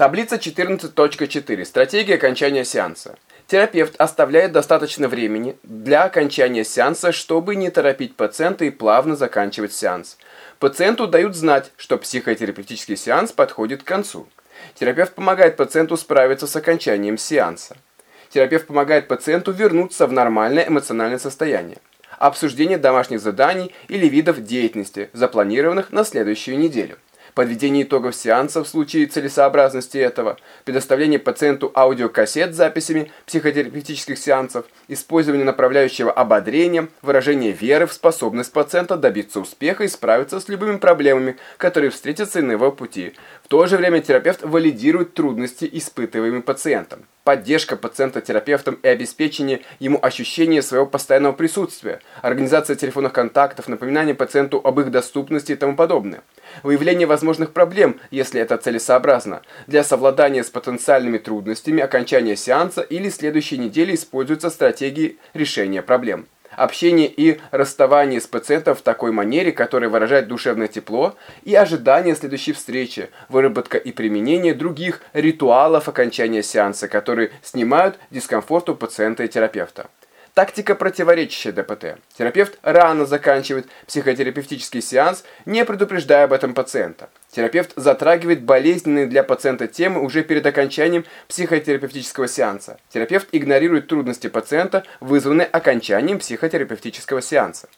Таблица 14.4. Стратегия окончания сеанса. Терапевт оставляет достаточно времени для окончания сеанса, чтобы не торопить пациента и плавно заканчивать сеанс. Пациенту дают знать, что психотерапевтический сеанс подходит к концу. Терапевт помогает пациенту справиться с окончанием сеанса. Терапевт помогает пациенту вернуться в нормальное эмоциональное состояние. Обсуждение домашних заданий или видов деятельности, запланированных на следующую неделю подведение итогов сеанса в случае целесообразности этого, предоставление пациенту аудиокассет с записями психотерапевтических сеансов, использование направляющего ободрения, выражение веры в способность пациента добиться успеха и справиться с любыми проблемами, которые встретятся на его пути. В то же время терапевт валидирует трудности, испытываемые пациентом поддержка пациента терапевтом и обеспечение ему ощущения своего постоянного присутствия, организация телефонных контактов, напоминание пациенту об их доступности и тому подобное. Выявление возможных проблем, если это целесообразно. Для совладания с потенциальными трудностями окончания сеанса или следующей недели используются стратегии решения проблем общение и расставание с пациентом в такой манере, которая выражает душевное тепло, и ожидание следующей встречи, выработка и применение других ритуалов окончания сеанса, которые снимают дискомфорт у пациента и терапевта. Тактика противоречащая ДПТ. Терапевт рано заканчивает психотерапевтический сеанс, не предупреждая об этом пациента. Терапевт затрагивает болезненные для пациента темы уже перед окончанием психотерапевтического сеанса. Терапевт игнорирует трудности пациента, вызванные окончанием психотерапевтического сеанса.